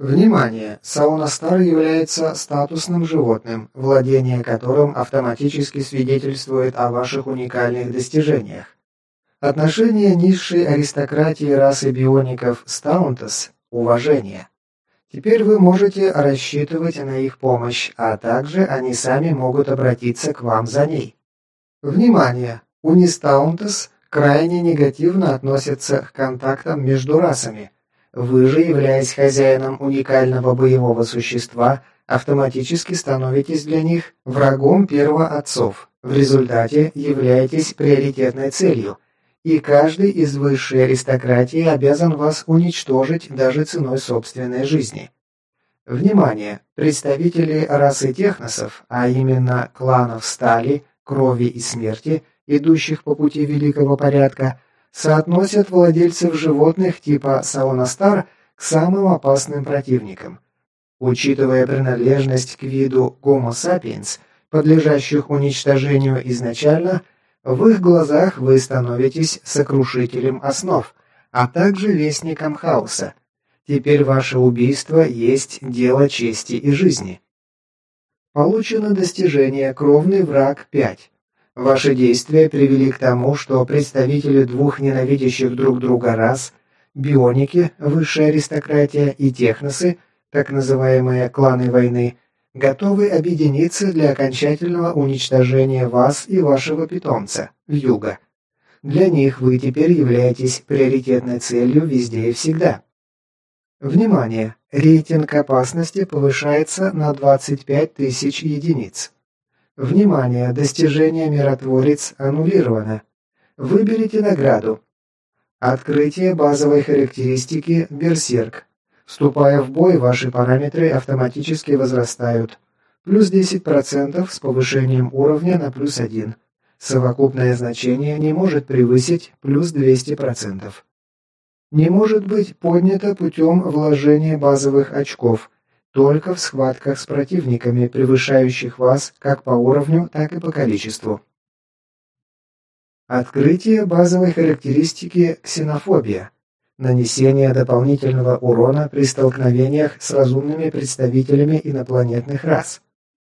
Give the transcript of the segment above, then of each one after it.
Внимание! Саунастар является статусным животным, владение которым автоматически свидетельствует о ваших уникальных достижениях. Отношение низшей аристократии расы биоников Стаунтес – уважение. Теперь вы можете рассчитывать на их помощь, а также они сами могут обратиться к вам за ней. Внимание! Унистаунтес крайне негативно относятся к контактам между расами – вы же, являясь хозяином уникального боевого существа, автоматически становитесь для них врагом первоотцов. В результате являетесь приоритетной целью, и каждый из высшей аристократии обязан вас уничтожить даже ценой собственной жизни. Внимание! Представители расы техносов, а именно кланов стали, крови и смерти, идущих по пути великого порядка – соотносят владельцев животных типа Саунастар к самым опасным противникам. Учитывая принадлежность к виду Homo sapiens, подлежащих уничтожению изначально, в их глазах вы становитесь сокрушителем основ, а также вестником хаоса. Теперь ваше убийство есть дело чести и жизни. Получено достижение «Кровный враг 5». Ваши действия привели к тому, что представители двух ненавидящих друг друга рас, бионики, высшая аристократия и техносы, так называемые кланы войны, готовы объединиться для окончательного уничтожения вас и вашего питомца, Вьюга. Для них вы теперь являетесь приоритетной целью везде и всегда. Внимание! Рейтинг опасности повышается на 25 тысяч единиц. Внимание! Достижение «Миротворец» аннулировано. Выберите награду. Открытие базовой характеристики «Берсерк». Вступая в бой, ваши параметры автоматически возрастают. Плюс 10% с повышением уровня на плюс 1. Совокупное значение не может превысить плюс 200%. Не может быть поднято путем вложения базовых очков – только в схватках с противниками, превышающих вас как по уровню, так и по количеству. Открытие базовой характеристики ксенофобия. Нанесение дополнительного урона при столкновениях с разумными представителями инопланетных рас.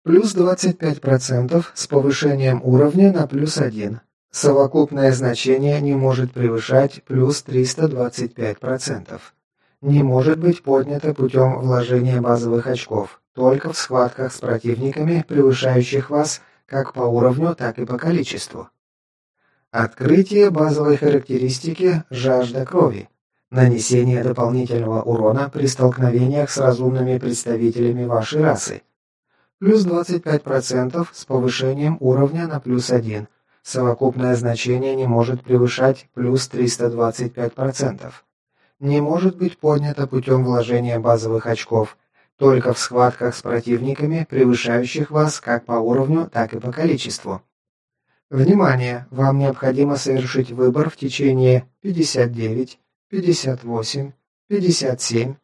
Плюс 25% с повышением уровня на плюс 1. Совокупное значение не может превышать плюс 325% не может быть поднято путем вложения базовых очков, только в схватках с противниками, превышающих вас как по уровню, так и по количеству. Открытие базовой характеристики «Жажда крови». Нанесение дополнительного урона при столкновениях с разумными представителями вашей расы. Плюс 25% с повышением уровня на плюс 1. Совокупное значение не может превышать плюс 325% не может быть поднято путем вложения базовых очков, только в схватках с противниками, превышающих вас как по уровню, так и по количеству. Внимание! Вам необходимо совершить выбор в течение 59, 58, 57.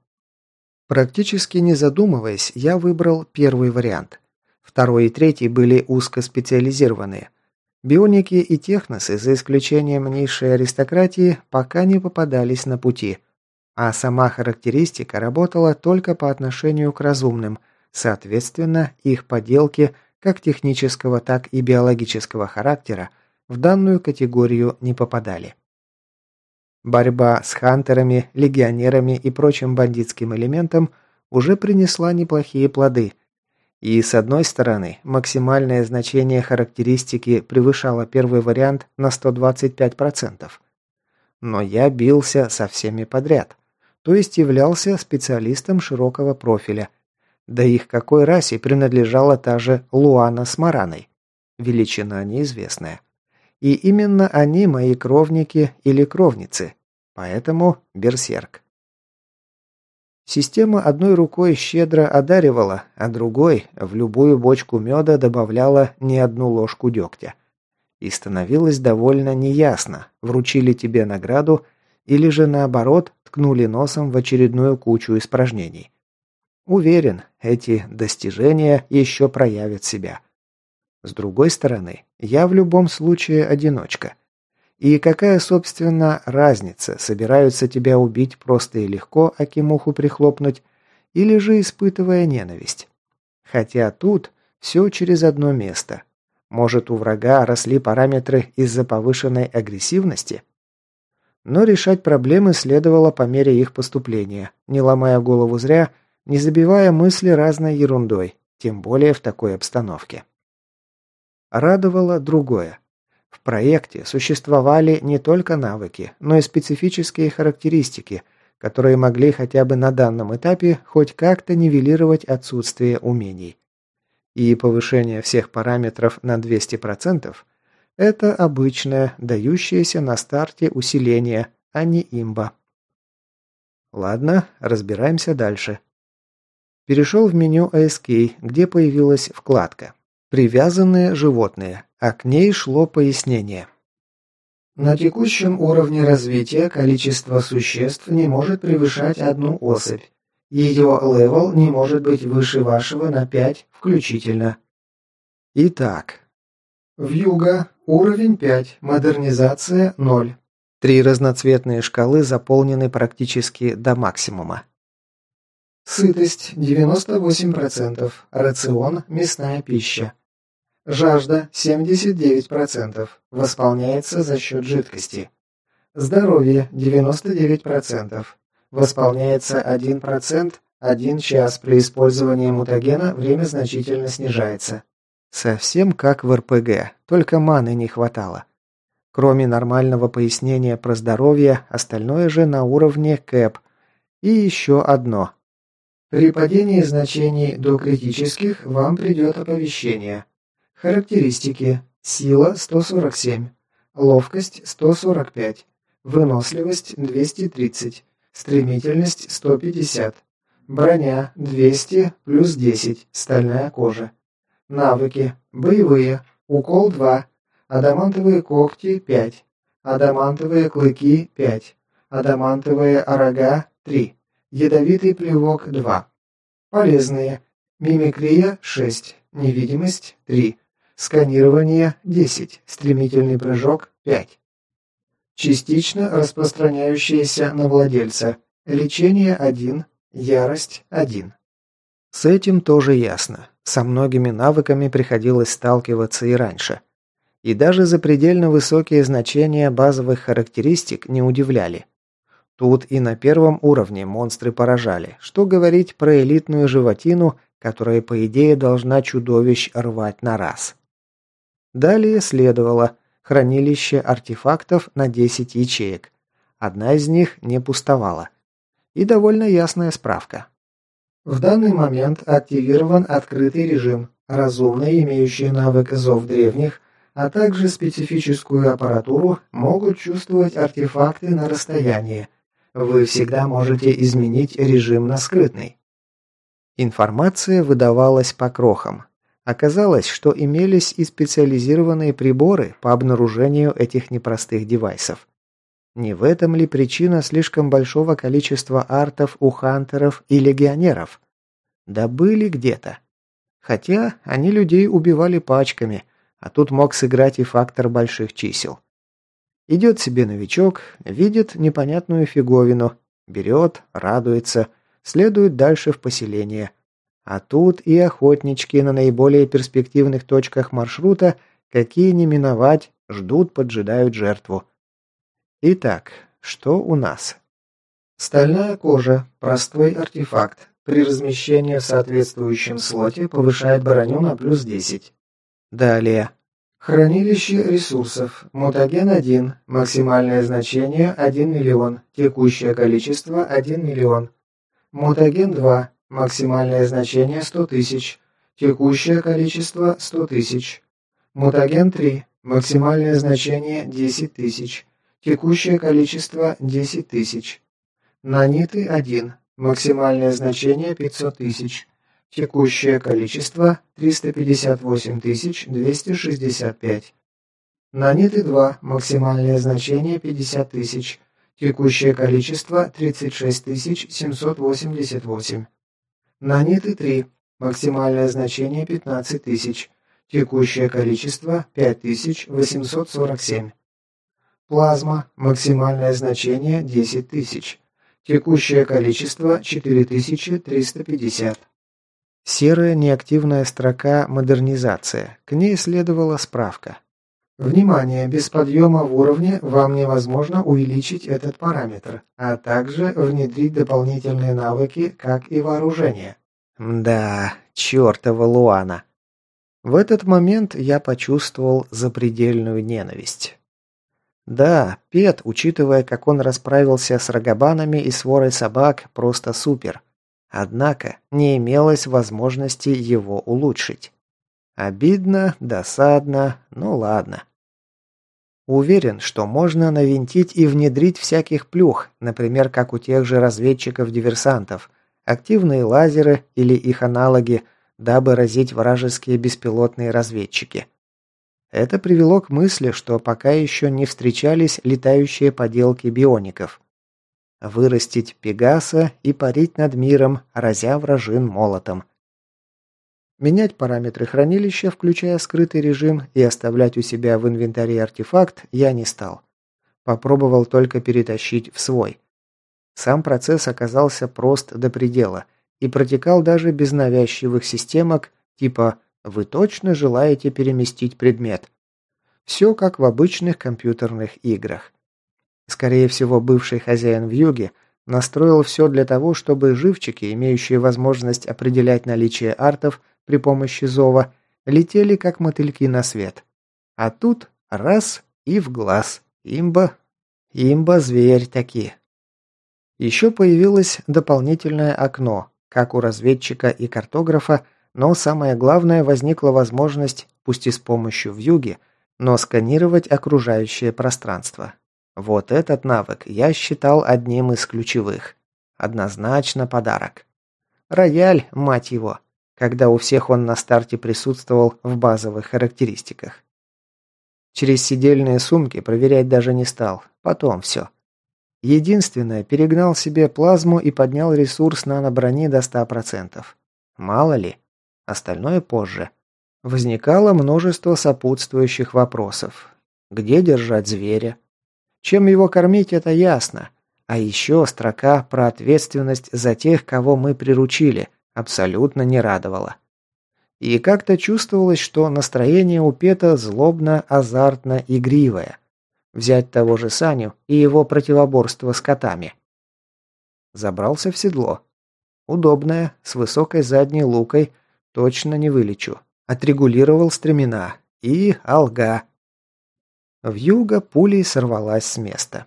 Практически не задумываясь, я выбрал первый вариант. Второй и третий были узкоспециализированные. Бионики и техносы, за исключением низшей аристократии, пока не попадались на пути – а сама характеристика работала только по отношению к разумным, соответственно, их поделки как технического, так и биологического характера в данную категорию не попадали. Борьба с хантерами, легионерами и прочим бандитским элементом уже принесла неплохие плоды. И с одной стороны, максимальное значение характеристики превышало первый вариант на 125%. Но я бился со всеми подряд то есть являлся специалистом широкого профиля. Да их какой расе принадлежала та же Луана с Мараной? Величина неизвестная. И именно они мои кровники или кровницы. Поэтому берсерк. Система одной рукой щедро одаривала, а другой в любую бочку меда добавляла не одну ложку дегтя. И становилось довольно неясно, вручили тебе награду или же наоборот ткнули носом в очередную кучу испражнений. Уверен, эти достижения еще проявят себя. С другой стороны, я в любом случае одиночка. И какая, собственно, разница, собираются тебя убить просто и легко, аки муху прихлопнуть, или же испытывая ненависть. Хотя тут все через одно место. Может, у врага росли параметры из-за повышенной агрессивности? Но решать проблемы следовало по мере их поступления, не ломая голову зря, не забивая мысли разной ерундой, тем более в такой обстановке. Радовало другое. В проекте существовали не только навыки, но и специфические характеристики, которые могли хотя бы на данном этапе хоть как-то нивелировать отсутствие умений. И повышение всех параметров на 200% – это обычное, дающееся на старте усиление, а не имба. Ладно, разбираемся дальше. Перешел в меню ASK, где появилась вкладка «Привязанные животные», а к ней шло пояснение. На текущем уровне развития количество существ не может превышать одну особь. Ее левел не может быть выше вашего на 5 включительно. Итак. Вьюга. Уровень 5. Модернизация 0. Три разноцветные шкалы заполнены практически до максимума. Сытость 98%. Рацион – мясная пища. Жажда 79%. Восполняется за счет жидкости. Здоровье 99%. Восполняется 1%, 1 час при использовании мутагена время значительно снижается. Совсем как в РПГ, только маны не хватало. Кроме нормального пояснения про здоровье, остальное же на уровне КЭП. И еще одно. При падении значений до критических вам придет оповещение. Характеристики. Сила 147. Ловкость 145. Выносливость 230. Стремительность 150. Броня 200 плюс 10. Стальная кожа. Навыки. Боевые. Укол 2. Адамантовые когти 5. Адамантовые клыки 5. Адамантовые рога 3. Ядовитый плевок 2. Полезные. Мимикрия 6. Невидимость 3. Сканирование 10. Стремительный прыжок 5. Частично распространяющиеся на владельца. Лечение 1. Ярость 1. С этим тоже ясно. Со многими навыками приходилось сталкиваться и раньше. И даже запредельно высокие значения базовых характеристик не удивляли. Тут и на первом уровне монстры поражали. Что говорить про элитную животину, которая, по идее, должна чудовищ рвать на раз. Далее следовало хранилище артефактов на 10 ячеек. Одна из них не пустовала. И довольно ясная справка. В данный момент активирован открытый режим, разумные, имеющие навык зов древних, а также специфическую аппаратуру, могут чувствовать артефакты на расстоянии. Вы всегда можете изменить режим на скрытный. Информация выдавалась по крохам, Оказалось, что имелись и специализированные приборы по обнаружению этих непростых девайсов. Не в этом ли причина слишком большого количества артов у хантеров и легионеров? Да были где-то. Хотя они людей убивали пачками, а тут мог сыграть и фактор больших чисел. Идет себе новичок, видит непонятную фиговину, берет, радуется, следует дальше в поселение – а тут и охотнички на наиболее перспективных точках маршрута, какие не миновать, ждут, поджидают жертву. Итак, что у нас? Стальная кожа, простой артефакт. При размещении в соответствующем слоте повышает броню на плюс 10. Далее. Хранилище ресурсов. Мутаген 1. Максимальное значение 1 миллион. Текущее количество 1 миллион. Мутаген 2. Максимальное значение 100 тысяч. Текущее количество 100 тысяч. Мутаген 3. Максимальное значение 10 тысяч. Текущее количество 10 тысяч. Наниты 1. Максимальное значение 500 тысяч. Текущее количество 358 265. Наниты 2. Максимальное значение 50 тысяч. Текущее количество 36 788. Наниты 3. Максимальное значение 15 тысяч. Текущее количество 5847. Плазма. Максимальное значение 10 тысяч. Текущее количество 4350. Серая неактивная строка «Модернизация». К ней следовала справка. Внимание! Без подъема в уровне вам невозможно увеличить этот параметр, а также внедрить дополнительные навыки, как и вооружение. Да, чертова Луана. В этот момент я почувствовал запредельную ненависть. Да, Пет, учитывая, как он расправился с рогобанами и сворой собак, просто супер. Однако не имелось возможности его улучшить. Обидно, досадно, ну ладно. Уверен, что можно навинтить и внедрить всяких плюх, например, как у тех же разведчиков-диверсантов, активные лазеры или их аналоги, дабы разить вражеские беспилотные разведчики. Это привело к мысли, что пока еще не встречались летающие поделки биоников. Вырастить Пегаса и парить над миром, разя вражин молотом. Менять параметры хранилища, включая скрытый режим, и оставлять у себя в инвентаре артефакт я не стал. Попробовал только перетащить в свой. Сам процесс оказался прост до предела и протекал даже без навязчивых системок типа «Вы точно желаете переместить предмет?» Все как в обычных компьютерных играх. Скорее всего, бывший хозяин в юге настроил все для того, чтобы живчики, имеющие возможность определять наличие артов, при помощи зова, летели как мотыльки на свет. А тут раз и в глаз. Имба. Имба-зверь таки. Еще появилось дополнительное окно, как у разведчика и картографа, но самое главное, возникла возможность, пусть и с помощью вьюги, но сканировать окружающее пространство. Вот этот навык я считал одним из ключевых. Однозначно подарок. Рояль, мать его когда у всех он на старте присутствовал в базовых характеристиках. Через сидельные сумки проверять даже не стал. Потом все. Единственное, перегнал себе плазму и поднял ресурс нано-брони до 100%. Мало ли. Остальное позже. Возникало множество сопутствующих вопросов. Где держать зверя? Чем его кормить, это ясно. А еще строка про ответственность за тех, кого мы приручили – абсолютно не радовало. И как-то чувствовалось, что настроение у Пета злобно-азартно-игривое. Взять того же Саню и его противоборство с котами. Забрался в седло. Удобное, с высокой задней лукой, точно не вылечу. Отрегулировал стремена. И алга. Вьюга пулей сорвалась с места.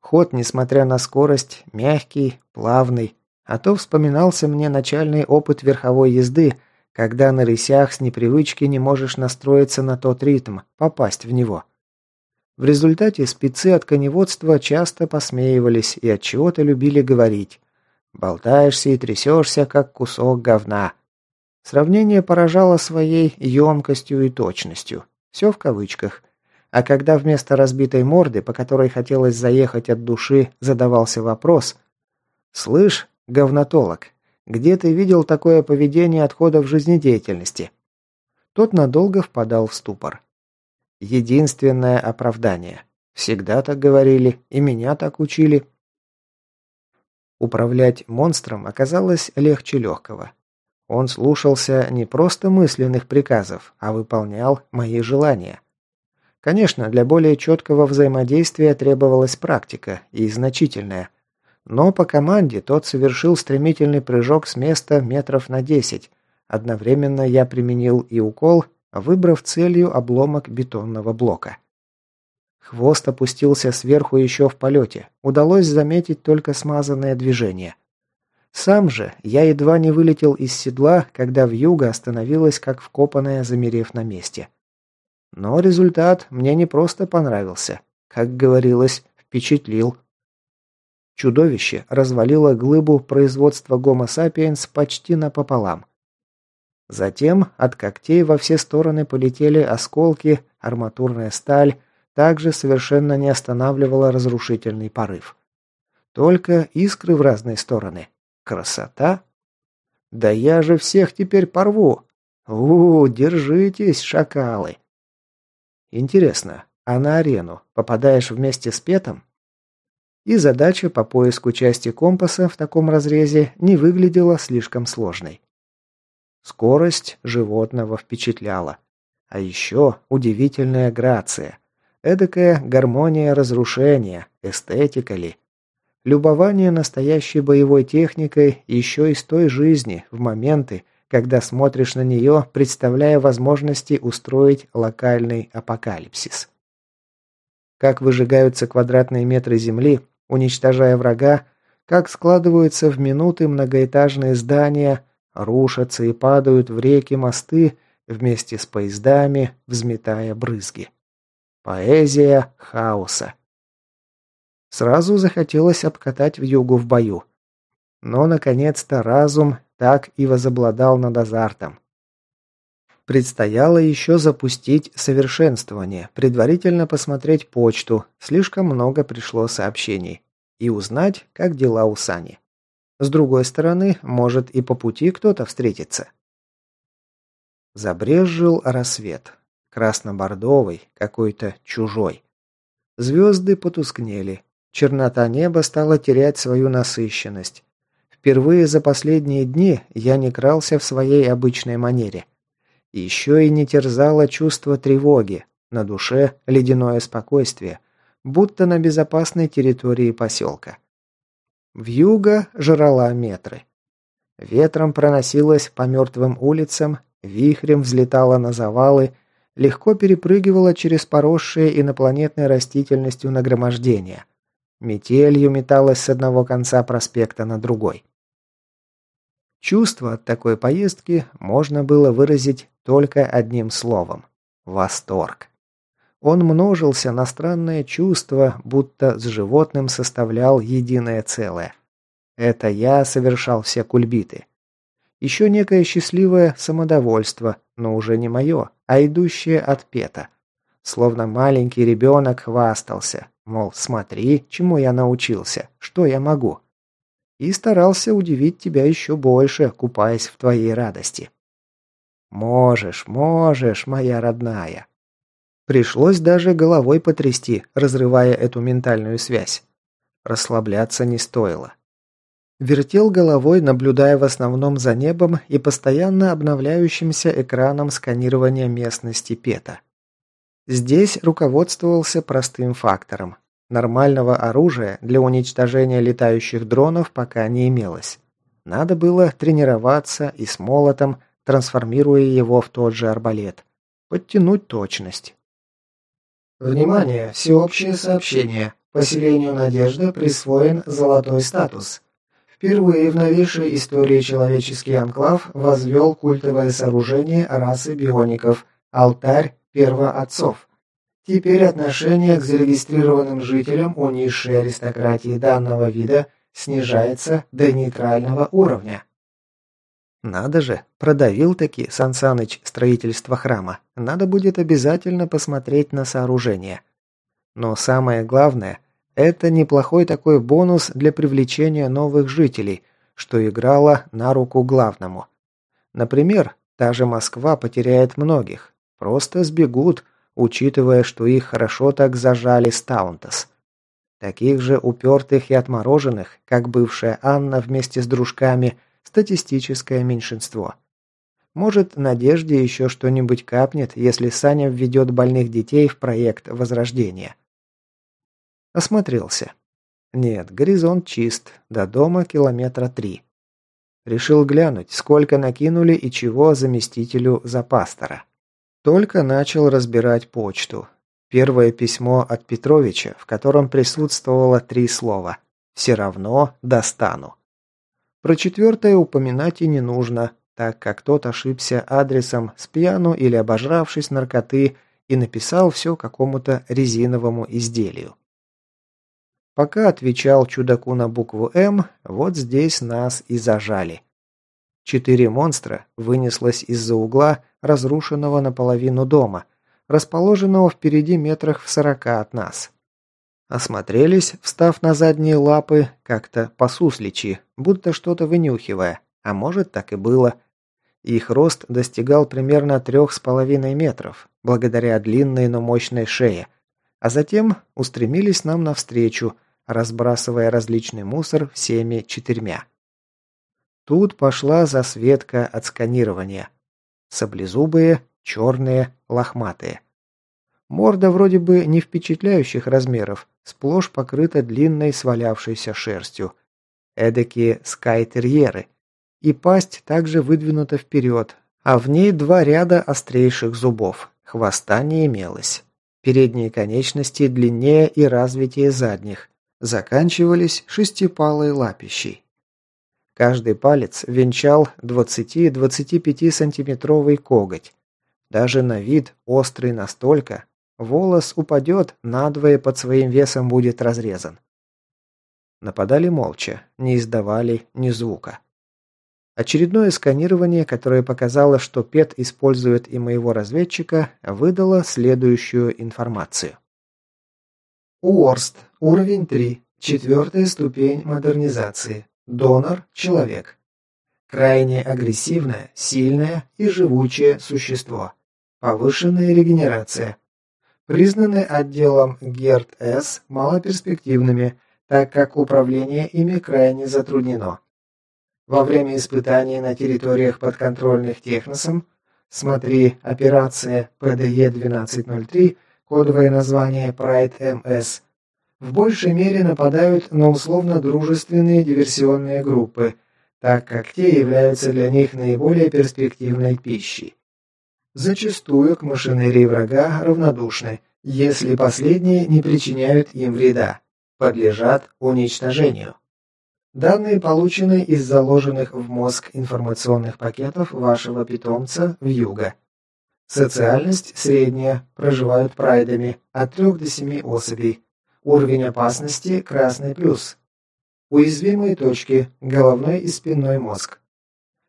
Ход, несмотря на скорость, мягкий, плавный, а то вспоминался мне начальный опыт верховой езды, когда на рысях с непривычки не можешь настроиться на тот ритм, попасть в него. В результате спецы от коневодства часто посмеивались и от чего-то любили говорить. Болтаешься и трясешься, как кусок говна. Сравнение поражало своей емкостью и точностью. Все в кавычках. А когда вместо разбитой морды, по которой хотелось заехать от души, задавался вопрос «Слышь, говнотолог. Где ты видел такое поведение отходов жизнедеятельности?» Тот надолго впадал в ступор. Единственное оправдание. Всегда так говорили, и меня так учили. Управлять монстром оказалось легче легкого. Он слушался не просто мысленных приказов, а выполнял мои желания. Конечно, для более четкого взаимодействия требовалась практика, и значительная – но по команде тот совершил стремительный прыжок с места метров на десять. Одновременно я применил и укол, выбрав целью обломок бетонного блока. Хвост опустился сверху еще в полете. Удалось заметить только смазанное движение. Сам же я едва не вылетел из седла, когда вьюга остановилась как вкопанная, замерев на месте. Но результат мне не просто понравился. Как говорилось, впечатлил. Чудовище развалило глыбу производства Homo sapiens почти напополам. Затем от когтей во все стороны полетели осколки, арматурная сталь также совершенно не останавливала разрушительный порыв. Только искры в разные стороны. Красота! Да я же всех теперь порву! У, держитесь, шакалы! Интересно, а на арену попадаешь вместе с Петом? И задача по поиску части компаса в таком разрезе не выглядела слишком сложной. Скорость животного впечатляла. А еще удивительная грация. Эдакая гармония разрушения, эстетика ли. Любование настоящей боевой техникой еще из той жизни, в моменты, когда смотришь на нее, представляя возможности устроить локальный апокалипсис. Как выжигаются квадратные метры земли, уничтожая врага, как складываются в минуты многоэтажные здания, рушатся и падают в реки мосты вместе с поездами, взметая брызги. Поэзия хаоса. Сразу захотелось обкатать в югу в бою. Но, наконец-то, разум так и возобладал над азартом. Предстояло еще запустить совершенствование, предварительно посмотреть почту, слишком много пришло сообщений, и узнать, как дела у Сани. С другой стороны, может и по пути кто-то встретится. Забрезжил рассвет. Красно-бордовый, какой-то чужой. Звезды потускнели. Чернота неба стала терять свою насыщенность. Впервые за последние дни я не крался в своей обычной манере. Еще и не терзало чувство тревоги, на душе ледяное спокойствие, будто на безопасной территории поселка. Вьюга жрала метры. Ветром проносилась по мертвым улицам, вихрем взлетала на завалы, легко перепрыгивала через поросшие инопланетной растительностью нагромождения. Метелью металась с одного конца проспекта на другой. Чувство от такой поездки можно было выразить только одним словом – восторг. Он множился на странное чувство, будто с животным составлял единое целое. Это я совершал все кульбиты. Еще некое счастливое самодовольство, но уже не мое, а идущее от Пета. Словно маленький ребенок хвастался, мол, смотри, чему я научился, что я могу. И старался удивить тебя еще больше, купаясь в твоей радости. Можешь, можешь, моя родная. Пришлось даже головой потрясти, разрывая эту ментальную связь. Расслабляться не стоило. Вертел головой, наблюдая в основном за небом и постоянно обновляющимся экраном сканирования местности Пета. Здесь руководствовался простым фактором. Нормального оружия для уничтожения летающих дронов пока не имелось. Надо было тренироваться и с молотом, трансформируя его в тот же арбалет. Подтянуть точность. Внимание! Всеобщее сообщение. Поселению Надежда присвоен золотой статус. Впервые в новейшей истории человеческий анклав возвел культовое сооружение расы биоников – алтарь первоотцов. Теперь отношение к зарегистрированным жителям у низшей аристократии данного вида снижается до нейтрального уровня. Надо же, продавил таки Сансаныч строительство храма. Надо будет обязательно посмотреть на сооружение. Но самое главное, это неплохой такой бонус для привлечения новых жителей, что играло на руку главному. Например, та же Москва потеряет многих. Просто сбегут, учитывая, что их хорошо так зажали Стаунтас. Таких же упертых и отмороженных, как бывшая Анна вместе с дружками – Статистическое меньшинство. Может, Надежде еще что-нибудь капнет, если Саня введет больных детей в проект Возрождения. Осмотрелся. Нет, горизонт чист, до дома километра три. Решил глянуть, сколько накинули и чего заместителю за пастора. Только начал разбирать почту. Первое письмо от Петровича, в котором присутствовало три слова «Все равно достану». Про четвертое упоминать и не нужно, так как тот ошибся адресом с пьяну или обожравшись наркоты и написал все какому-то резиновому изделию. Пока отвечал чудаку на букву «М», вот здесь нас и зажали. Четыре монстра вынеслось из-за угла разрушенного наполовину дома, расположенного впереди метрах в сорока от нас. Осмотрелись, встав на задние лапы, как-то посусличи, будто что-то вынюхивая, а может так и было. Их рост достигал примерно трех с половиной метров, благодаря длинной, но мощной шее, а затем устремились нам навстречу, разбрасывая различный мусор всеми четырьмя. Тут пошла засветка от сканирования. Саблезубые, черные, лохматые. Морда вроде бы не впечатляющих размеров, сплошь покрыта длинной свалявшейся шерстью. Эдакие скайтерьеры. И пасть также выдвинута вперед, а в ней два ряда острейших зубов. Хвоста не имелось. Передние конечности длиннее и развитие задних. Заканчивались шестипалой лапищей. Каждый палец венчал 20-25 сантиметровый коготь. Даже на вид острый настолько, волос упадет, надвое под своим весом будет разрезан. Нападали молча, не издавали ни звука. Очередное сканирование, которое показало, что ПЕТ использует и моего разведчика, выдало следующую информацию. Уорст. Уровень 3. Четвертая ступень модернизации. Донор – человек. Крайне агрессивное, сильное и живучее существо. Повышенная регенерация. Признаны отделом ГЕРТ-С малоперспективными, так как управление ими крайне затруднено. Во время испытаний на территориях подконтрольных Техносом, смотри операция ПДЕ-1203, кодовое название Pride МС, в большей мере нападают на условно-дружественные диверсионные группы, так как те являются для них наиболее перспективной пищей. Зачастую к машинерии врага равнодушны, если последние не причиняют им вреда, подлежат уничтожению. Данные получены из заложенных в мозг информационных пакетов вашего питомца в юго. Социальность средняя, проживают прайдами, от 3 до 7 особей. Уровень опасности – красный плюс. Уязвимые точки – головной и спинной мозг.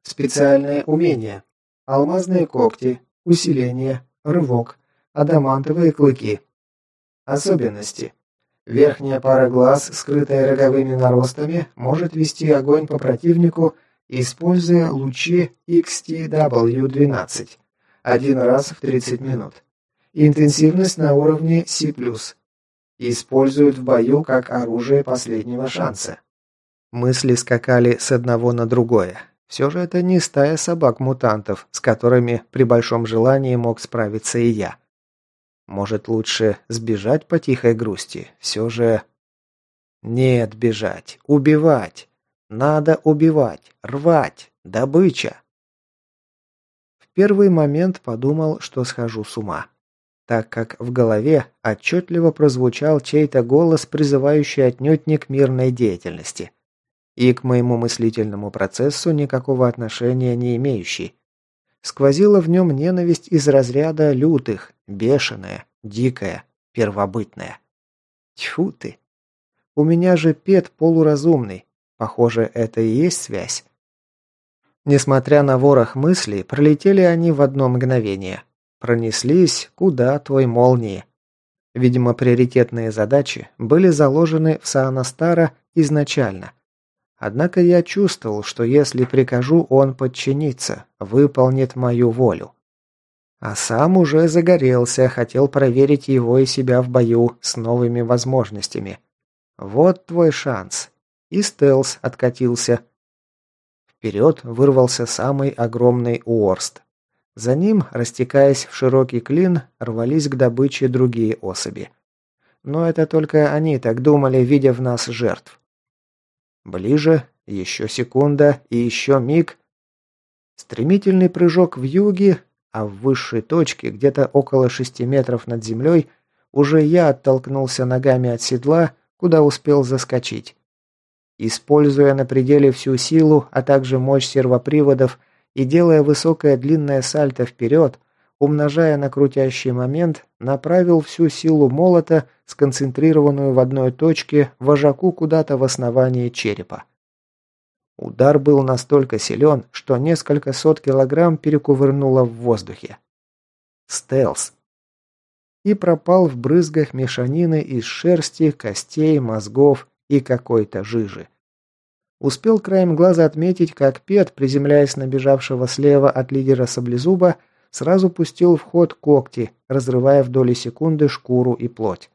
Специальные умения. Алмазные когти, усиление, рывок, адамантовые клыки. Особенности. Верхняя пара глаз, скрытая роговыми наростами, может вести огонь по противнику, используя лучи XTW-12 один раз в 30 минут. Интенсивность на уровне C+. Используют в бою как оружие последнего шанса. Мысли скакали с одного на другое. Все же это не стая собак-мутантов, с которыми при большом желании мог справиться и я. Может, лучше сбежать по тихой грусти? Все же... Нет, бежать. Убивать. Надо убивать. Рвать. Добыча. В первый момент подумал, что схожу с ума. Так как в голове отчетливо прозвучал чей-то голос, призывающий отнюдь не к мирной деятельности. И к моему мыслительному процессу никакого отношения не имеющий. Сквозила в нем ненависть из разряда лютых, бешеная, дикая, первобытная. Тьфу ты! У меня же пет полуразумный. Похоже, это и есть связь. Несмотря на ворох мыслей, пролетели они в одно мгновение. Пронеслись куда той молнии. Видимо, приоритетные задачи были заложены в Саанастара изначально – Однако я чувствовал, что если прикажу, он подчинится, выполнит мою волю. А сам уже загорелся, хотел проверить его и себя в бою с новыми возможностями. Вот твой шанс. И стелс откатился. Вперед вырвался самый огромный Уорст. За ним, растекаясь в широкий клин, рвались к добыче другие особи. Но это только они так думали, видя в нас жертв. Ближе, еще секунда и еще миг. Стремительный прыжок в юге, а в высшей точке, где-то около шести метров над землей, уже я оттолкнулся ногами от седла, куда успел заскочить. Используя на пределе всю силу, а также мощь сервоприводов и делая высокое длинное сальто вперед, умножая на крутящий момент, направил всю силу молота, сконцентрированную в одной точке, вожаку куда-то в основании черепа. Удар был настолько силен, что несколько сот килограмм перекувырнуло в воздухе. Стелс. И пропал в брызгах мешанины из шерсти, костей, мозгов и какой-то жижи. Успел краем глаза отметить, как Пет, приземляясь на бежавшего слева от лидера Саблезуба, сразу пустил в ход когти, разрывая в доли секунды шкуру и плоть.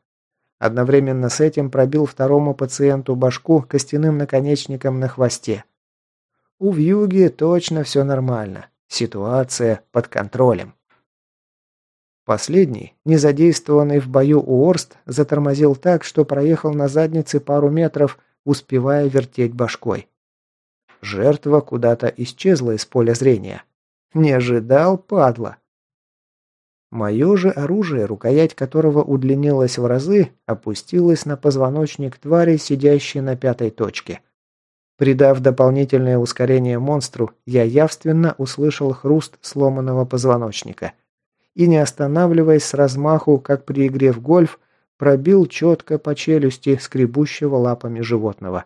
Одновременно с этим пробил второму пациенту башку костяным наконечником на хвосте. У Вьюги точно все нормально. Ситуация под контролем. Последний, не задействованный в бою Уорст, затормозил так, что проехал на заднице пару метров, успевая вертеть башкой. Жертва куда-то исчезла из поля зрения. Не ожидал, падла. Мое же оружие, рукоять которого удлинилась в разы, опустилось на позвоночник твари, сидящей на пятой точке. Придав дополнительное ускорение монстру, я явственно услышал хруст сломанного позвоночника. И не останавливаясь с размаху, как при игре в гольф, пробил четко по челюсти скребущего лапами животного.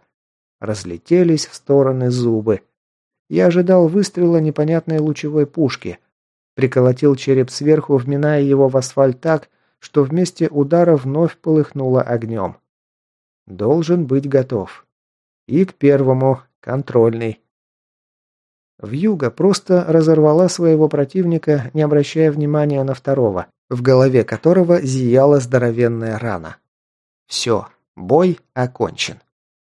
Разлетелись в стороны зубы. Я ожидал выстрела непонятной лучевой пушки. Приколотил череп сверху, вминая его в асфальт так, что вместе удара вновь полыхнуло огнем. Должен быть готов. И к первому, контрольный. Вьюга просто разорвала своего противника, не обращая внимания на второго, в голове которого зияла здоровенная рана. Все, бой окончен.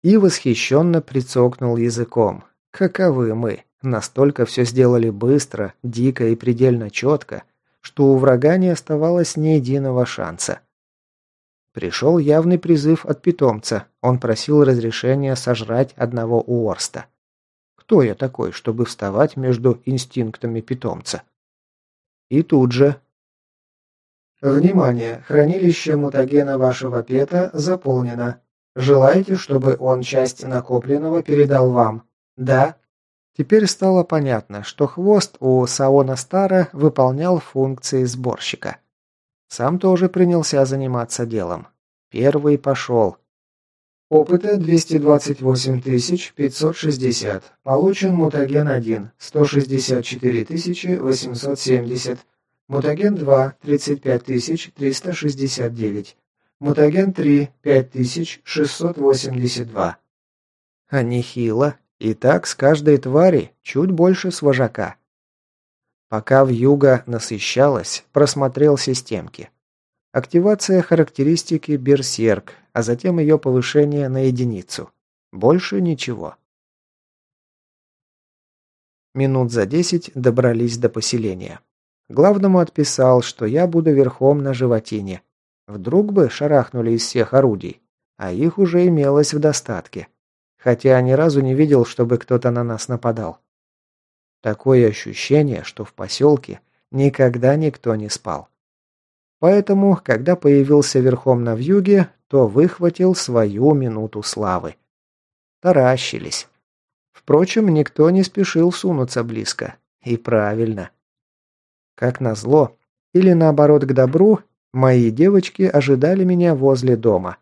И восхищенно прицокнул языком. Каковы мы? Настолько все сделали быстро, дико и предельно четко, что у врага не оставалось ни единого шанса. Пришел явный призыв от питомца. Он просил разрешения сожрать одного Уорста. Кто я такой, чтобы вставать между инстинктами питомца? И тут же... Внимание! Хранилище мутагена вашего пета заполнено. Желаете, чтобы он часть накопленного передал вам? Да? Теперь стало понятно, что хвост у Саона Стара выполнял функции сборщика. Сам тоже принялся заниматься делом. Первый пошел. Опыта 228 560. Получен мутаген 1 164 870. Мутаген 2 35 369. Мутаген 3 5682. А нехило. И так с каждой твари чуть больше с вожака. Пока вьюга насыщалась, просмотрел системки. Активация характеристики Берсерк, а затем ее повышение на единицу. Больше ничего. Минут за десять добрались до поселения. Главному отписал, что я буду верхом на животине. Вдруг бы шарахнули из всех орудий, а их уже имелось в достатке хотя ни разу не видел, чтобы кто-то на нас нападал. Такое ощущение, что в поселке никогда никто не спал. Поэтому, когда появился верхом на вьюге, то выхватил свою минуту славы. Таращились. Впрочем, никто не спешил сунуться близко. И правильно. Как назло, или наоборот к добру, мои девочки ожидали меня возле дома.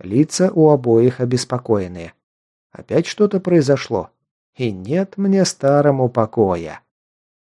Лица у обоих обеспокоенные. Опять что-то произошло. И нет мне старому покоя.